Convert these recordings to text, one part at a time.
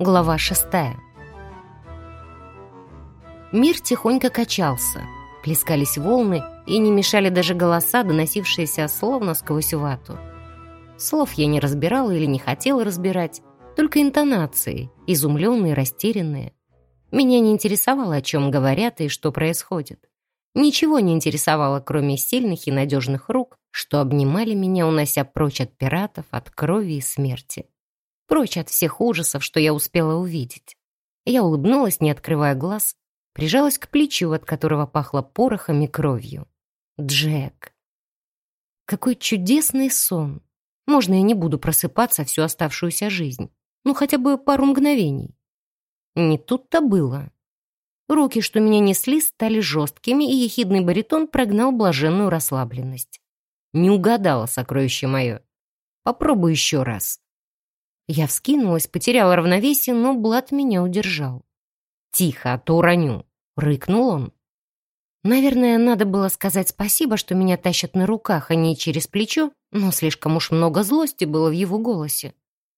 Глава шестая. Мир тихонько качался. Плескались волны и не мешали даже голоса, доносившиеся словно сквозь вату. Слов я не разбирала или не хотела разбирать, только интонации, изумленные, растерянные. Меня не интересовало, о чем говорят и что происходит. Ничего не интересовало, кроме сильных и надежных рук, что обнимали меня, унося прочь от пиратов, от крови и смерти. Прочь от всех ужасов, что я успела увидеть. Я улыбнулась, не открывая глаз, прижалась к плечу, от которого пахло порохом и кровью. Джек. Какой чудесный сон. Можно я не буду просыпаться всю оставшуюся жизнь. Ну, хотя бы пару мгновений. Не тут-то было. Руки, что меня несли, стали жесткими, и ехидный баритон прогнал блаженную расслабленность. Не угадала сокровище мое. Попробуй еще раз. Я вскинулась, потеряла равновесие, но Блад меня удержал. «Тихо, а то уроню!» — рыкнул он. Наверное, надо было сказать спасибо, что меня тащат на руках, а не через плечо, но слишком уж много злости было в его голосе.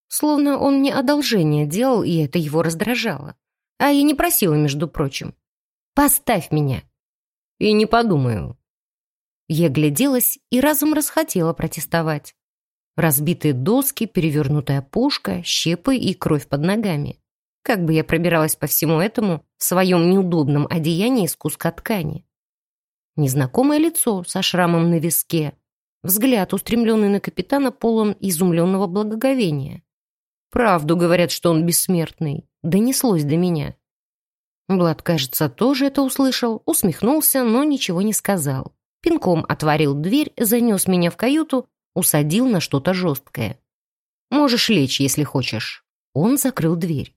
Словно он мне одолжение делал, и это его раздражало. А я не просила, между прочим. «Поставь меня!» «И не подумаю». Я гляделась и разум расхотела протестовать. Разбитые доски, перевернутая пушка, щепы и кровь под ногами. Как бы я пробиралась по всему этому в своем неудобном одеянии из куска ткани. Незнакомое лицо со шрамом на виске. Взгляд, устремленный на капитана, полон изумленного благоговения. Правду говорят, что он бессмертный. Донеслось до меня. Блад, кажется, тоже это услышал, усмехнулся, но ничего не сказал. Пинком отворил дверь, занес меня в каюту, усадил на что-то жесткое. «Можешь лечь, если хочешь». Он закрыл дверь.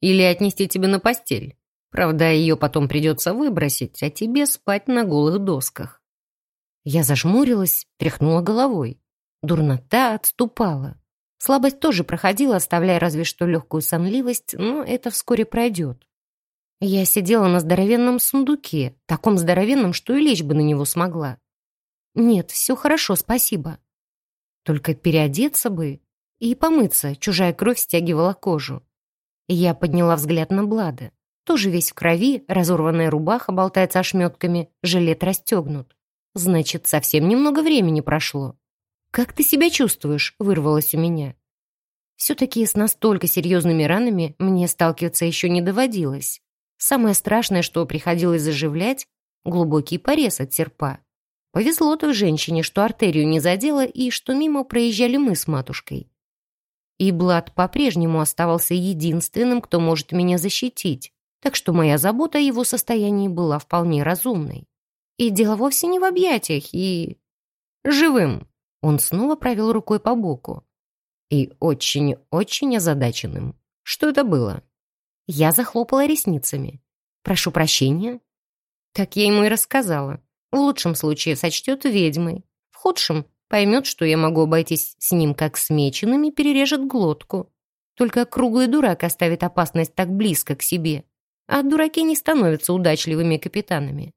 Или отнести тебе на постель. Правда, ее потом придется выбросить, а тебе спать на голых досках. Я зажмурилась, тряхнула головой. Дурнота отступала. Слабость тоже проходила, оставляя разве что легкую сонливость, но это вскоре пройдет. Я сидела на здоровенном сундуке, таком здоровенном, что и лечь бы на него смогла. Нет, все хорошо, спасибо. Только переодеться бы и помыться, чужая кровь стягивала кожу. Я подняла взгляд на Блада. Тоже весь в крови, разорванная рубаха болтается ошметками, жилет расстегнут. Значит, совсем немного времени прошло. «Как ты себя чувствуешь?» — вырвалось у меня. Все-таки с настолько серьезными ранами мне сталкиваться еще не доводилось. Самое страшное, что приходилось заживлять — глубокий порез от серпа. Повезло той женщине, что артерию не задела и что мимо проезжали мы с матушкой. И Блад по-прежнему оставался единственным, кто может меня защитить, так что моя забота о его состоянии была вполне разумной. И дело вовсе не в объятиях и... живым. Он снова провел рукой по боку. И очень-очень озадаченным. Что это было? Я захлопала ресницами. «Прошу прощения». Так я ему и рассказала. В лучшем случае сочтет ведьмой. В худшем Поймет, что я могу обойтись с ним как с меченым и перережет глотку. Только круглый дурак оставит опасность так близко к себе. А дураки не становятся удачливыми капитанами.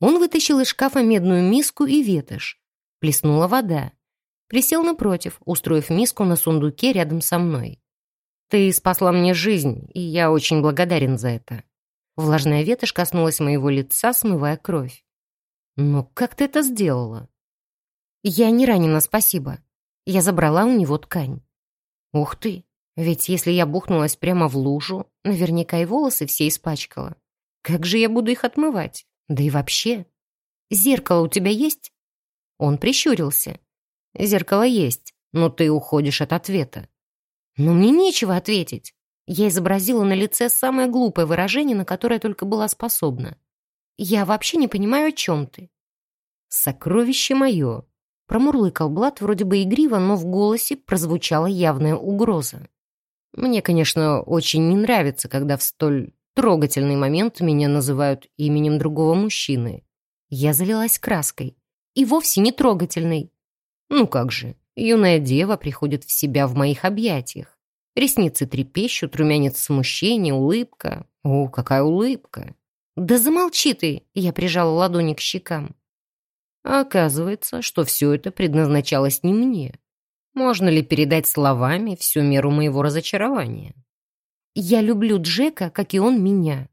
Он вытащил из шкафа медную миску и ветошь. Плеснула вода. Присел напротив, устроив миску на сундуке рядом со мной. «Ты спасла мне жизнь, и я очень благодарен за это». Влажная ветошь коснулась моего лица, смывая кровь. «Но как ты это сделала?» «Я не ранена, спасибо». Я забрала у него ткань. «Ух ты! Ведь если я бухнулась прямо в лужу, наверняка и волосы все испачкала. Как же я буду их отмывать? Да и вообще. Зеркало у тебя есть?» Он прищурился. «Зеркало есть, но ты уходишь от ответа». «Но мне нечего ответить». Я изобразила на лице самое глупое выражение, на которое только была способна. «Я вообще не понимаю, о чем ты». «Сокровище мое», Промурлыкал Блад вроде бы игриво, но в голосе прозвучала явная угроза. «Мне, конечно, очень не нравится, когда в столь трогательный момент меня называют именем другого мужчины. Я залилась краской. И вовсе не трогательной. Ну как же, юная дева приходит в себя в моих объятиях. Ресницы трепещут, румянец смущения, улыбка. О, какая улыбка! «Да замолчи ты!» — я прижала ладони к щекам. Оказывается, что все это предназначалось не мне. Можно ли передать словами всю меру моего разочарования? «Я люблю Джека, как и он меня».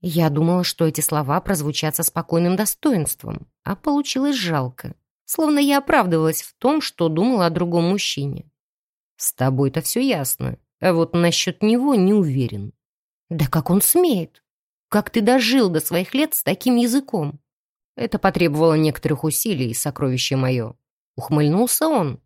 Я думала, что эти слова прозвучат со спокойным достоинством, а получилось жалко. Словно я оправдывалась в том, что думала о другом мужчине. «С тобой-то все ясно, а вот насчет него не уверен». «Да как он смеет? Как ты дожил до своих лет с таким языком?» Это потребовало некоторых усилий, сокровище мое. Ухмыльнулся он.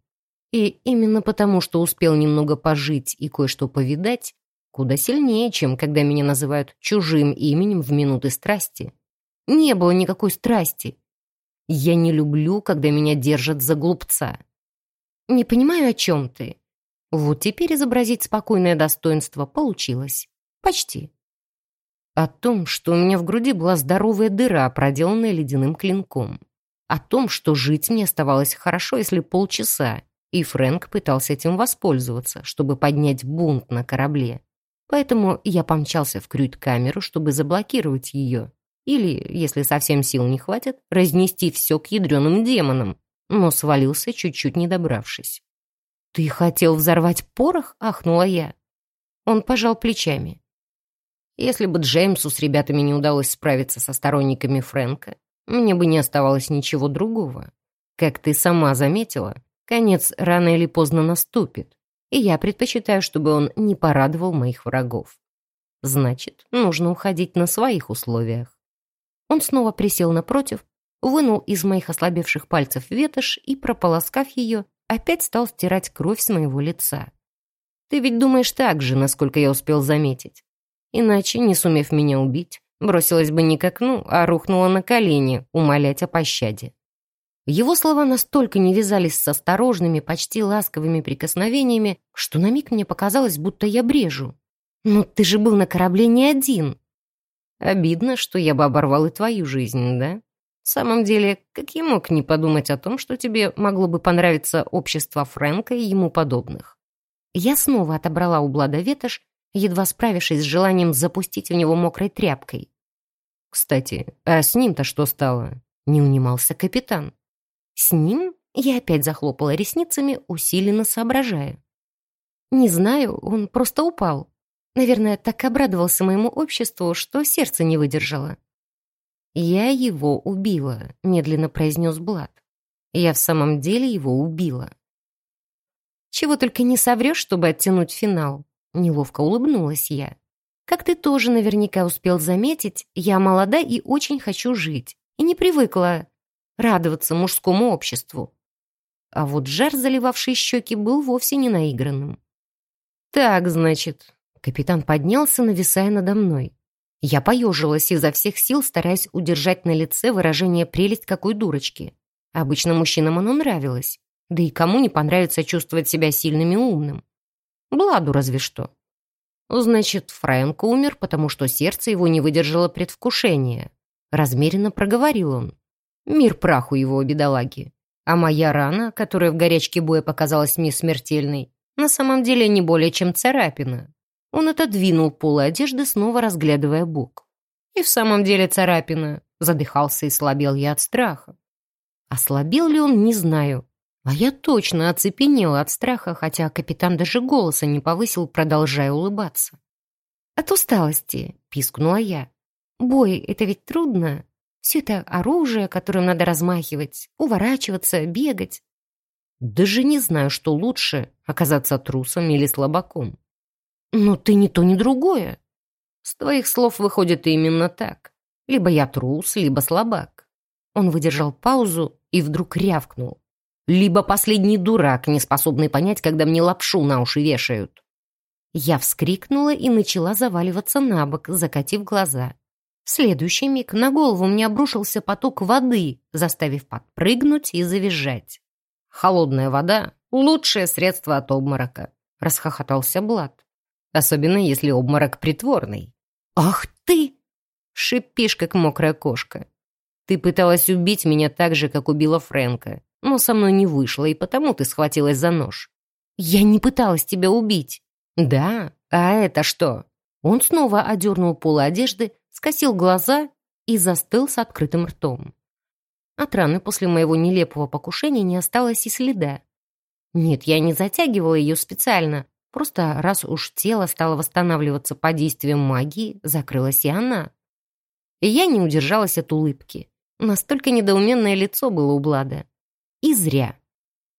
И именно потому, что успел немного пожить и кое-что повидать, куда сильнее, чем когда меня называют чужим именем в минуты страсти. Не было никакой страсти. Я не люблю, когда меня держат за глупца. Не понимаю, о чем ты. Вот теперь изобразить спокойное достоинство получилось. Почти. О том, что у меня в груди была здоровая дыра, проделанная ледяным клинком. О том, что жить мне оставалось хорошо, если полчаса, и Фрэнк пытался этим воспользоваться, чтобы поднять бунт на корабле. Поэтому я помчался в крюит-камеру, чтобы заблокировать ее. Или, если совсем сил не хватит, разнести все к ядреным демонам, но свалился, чуть-чуть не добравшись. «Ты хотел взорвать порох?» — ахнула я. Он пожал плечами. Если бы Джеймсу с ребятами не удалось справиться со сторонниками Фрэнка, мне бы не оставалось ничего другого. Как ты сама заметила, конец рано или поздно наступит, и я предпочитаю, чтобы он не порадовал моих врагов. Значит, нужно уходить на своих условиях. Он снова присел напротив, вынул из моих ослабевших пальцев ветошь и, прополоскав ее, опять стал стирать кровь с моего лица. Ты ведь думаешь так же, насколько я успел заметить. Иначе, не сумев меня убить, бросилась бы не к окну, а рухнула на колени, умолять о пощаде. Его слова настолько не вязались с осторожными, почти ласковыми прикосновениями, что на миг мне показалось, будто я брежу. «Ну ты же был на корабле не один!» «Обидно, что я бы оборвал и твою жизнь, да?» В самом деле, как я мог не подумать о том, что тебе могло бы понравиться общество Фрэнка и ему подобных? Я снова отобрала у Блада ветошь едва справившись с желанием запустить в него мокрой тряпкой. «Кстати, а с ним-то что стало?» — не унимался капитан. «С ним?» — я опять захлопала ресницами, усиленно соображая. «Не знаю, он просто упал. Наверное, так обрадовался моему обществу, что сердце не выдержало». «Я его убила», — медленно произнес Блад. «Я в самом деле его убила». «Чего только не соврешь, чтобы оттянуть финал», Неловко улыбнулась я. Как ты тоже наверняка успел заметить, я молода и очень хочу жить. И не привыкла радоваться мужскому обществу. А вот жар, заливавший щеки, был вовсе не наигранным. «Так, значит...» Капитан поднялся, нависая надо мной. Я поежилась изо всех сил, стараясь удержать на лице выражение «прелесть какой дурочки». Обычно мужчинам оно нравилось. Да и кому не понравится чувствовать себя сильным и умным. Бладу разве что. Значит, Фрэнк умер, потому что сердце его не выдержало предвкушения. Размеренно проговорил он. Мир праху его, бедолаги. А моя рана, которая в горячке боя показалась мне смертельной, на самом деле не более чем царапина. Он отодвинул полы одежды, снова разглядывая бок. И в самом деле царапина. Задыхался и слабел я от страха. Ослабел ли он, не знаю. А я точно оцепенела от страха, хотя капитан даже голоса не повысил, продолжая улыбаться. «От усталости», — пискнула я. «Бой — это ведь трудно. Все это оружие, которым надо размахивать, уворачиваться, бегать. Даже не знаю, что лучше — оказаться трусом или слабаком. Но ты ни то, ни другое. С твоих слов выходит именно так. Либо я трус, либо слабак». Он выдержал паузу и вдруг рявкнул либо последний дурак, не способный понять, когда мне лапшу на уши вешают. Я вскрикнула и начала заваливаться на бок, закатив глаза. В следующий миг на голову мне обрушился поток воды, заставив подпрыгнуть и завизжать. «Холодная вода — лучшее средство от обморока», — расхохотался Блад. «Особенно если обморок притворный». «Ах ты!» — шипишь, как мокрая кошка. «Ты пыталась убить меня так же, как убила Фрэнка но со мной не вышло, и потому ты схватилась за нож. Я не пыталась тебя убить. Да? А это что? Он снова одернул полы одежды, скосил глаза и застыл с открытым ртом. От раны после моего нелепого покушения не осталось и следа. Нет, я не затягивала ее специально, Просто раз уж тело стало восстанавливаться по действиям магии, закрылась и она. И я не удержалась от улыбки. Настолько недоуменное лицо было у Блада. И зря.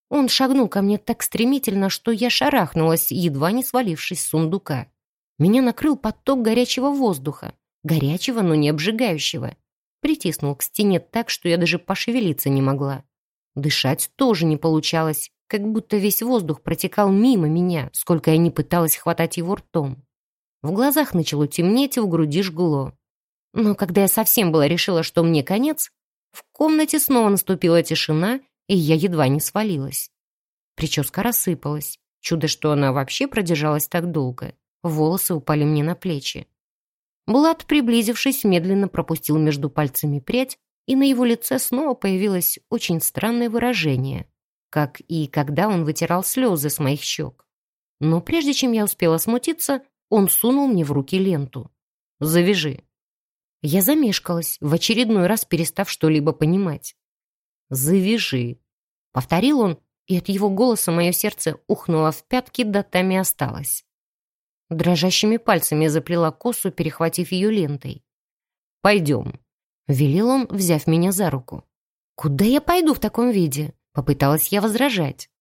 Он шагнул ко мне так стремительно, что я шарахнулась, едва не свалившись с сундука. Меня накрыл поток горячего воздуха. Горячего, но не обжигающего. Притиснул к стене так, что я даже пошевелиться не могла. Дышать тоже не получалось, как будто весь воздух протекал мимо меня, сколько я не пыталась хватать его ртом. В глазах начало темнеть, в груди жгло. Но когда я совсем была решила, что мне конец, в комнате снова наступила тишина, и я едва не свалилась. Прическа рассыпалась. Чудо, что она вообще продержалась так долго. Волосы упали мне на плечи. Булат, приблизившись, медленно пропустил между пальцами прядь, и на его лице снова появилось очень странное выражение, как и когда он вытирал слезы с моих щек. Но прежде чем я успела смутиться, он сунул мне в руки ленту. «Завяжи». Я замешкалась, в очередной раз перестав что-либо понимать. «Завяжи», — повторил он, и от его голоса мое сердце ухнуло в пятки, да там и осталось. Дрожащими пальцами заплела косу, перехватив ее лентой. «Пойдем», — велел он, взяв меня за руку. «Куда я пойду в таком виде?» — попыталась я возражать.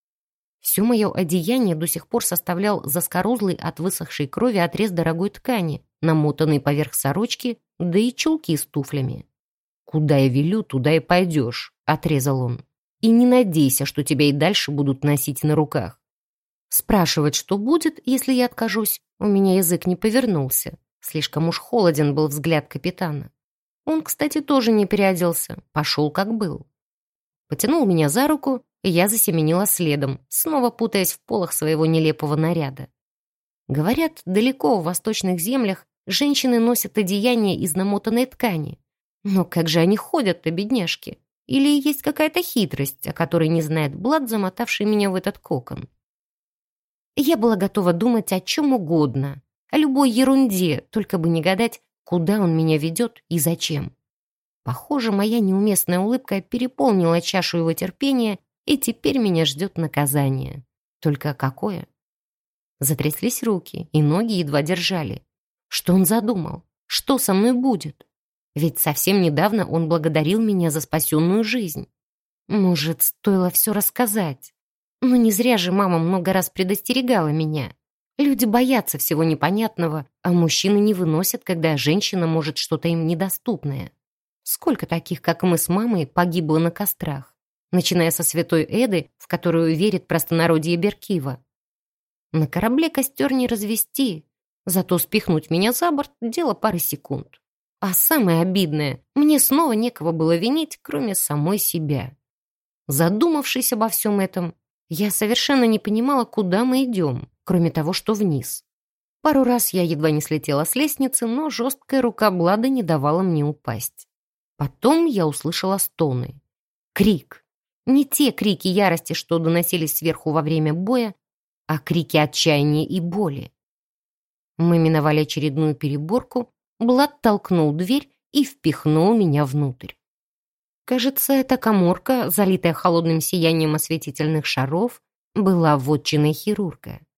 Все мое одеяние до сих пор составлял заскорузлый от высохшей крови отрез дорогой ткани, намотанный поверх сорочки, да и чулки с туфлями. «Куда я велю, туда и пойдешь», — отрезал он. «И не надейся, что тебя и дальше будут носить на руках. Спрашивать, что будет, если я откажусь, у меня язык не повернулся. Слишком уж холоден был взгляд капитана. Он, кстати, тоже не переоделся, пошел как был. Потянул меня за руку, и я засеменила следом, снова путаясь в полах своего нелепого наряда. Говорят, далеко в восточных землях женщины носят одеяния из намотанной ткани. Но как же они ходят-то, бедняжки? Или есть какая-то хитрость, о которой не знает Блад, замотавший меня в этот кокон? Я была готова думать о чем угодно, о любой ерунде, только бы не гадать, куда он меня ведет и зачем. Похоже, моя неуместная улыбка переполнила чашу его терпения, и теперь меня ждет наказание. Только какое? Затряслись руки, и ноги едва держали. Что он задумал? Что со мной будет? Ведь совсем недавно он благодарил меня за спасенную жизнь. Может, стоило все рассказать? Но не зря же мама много раз предостерегала меня. Люди боятся всего непонятного, а мужчины не выносят, когда женщина может что-то им недоступное. Сколько таких, как мы с мамой, погибло на кострах, начиная со святой Эды, в которую верит простонародье Беркива. На корабле костер не развести, зато спихнуть меня за борт – дело пары секунд. А самое обидное, мне снова некого было винить, кроме самой себя. Задумавшись обо всем этом, я совершенно не понимала, куда мы идем, кроме того, что вниз. Пару раз я едва не слетела с лестницы, но жесткая рука Блада не давала мне упасть. Потом я услышала стоны. Крик. Не те крики ярости, что доносились сверху во время боя, а крики отчаяния и боли. Мы миновали очередную переборку, Блад толкнул дверь и впихнул меня внутрь. Кажется, эта коморка, залитая холодным сиянием осветительных шаров, была вотчиной хирурга.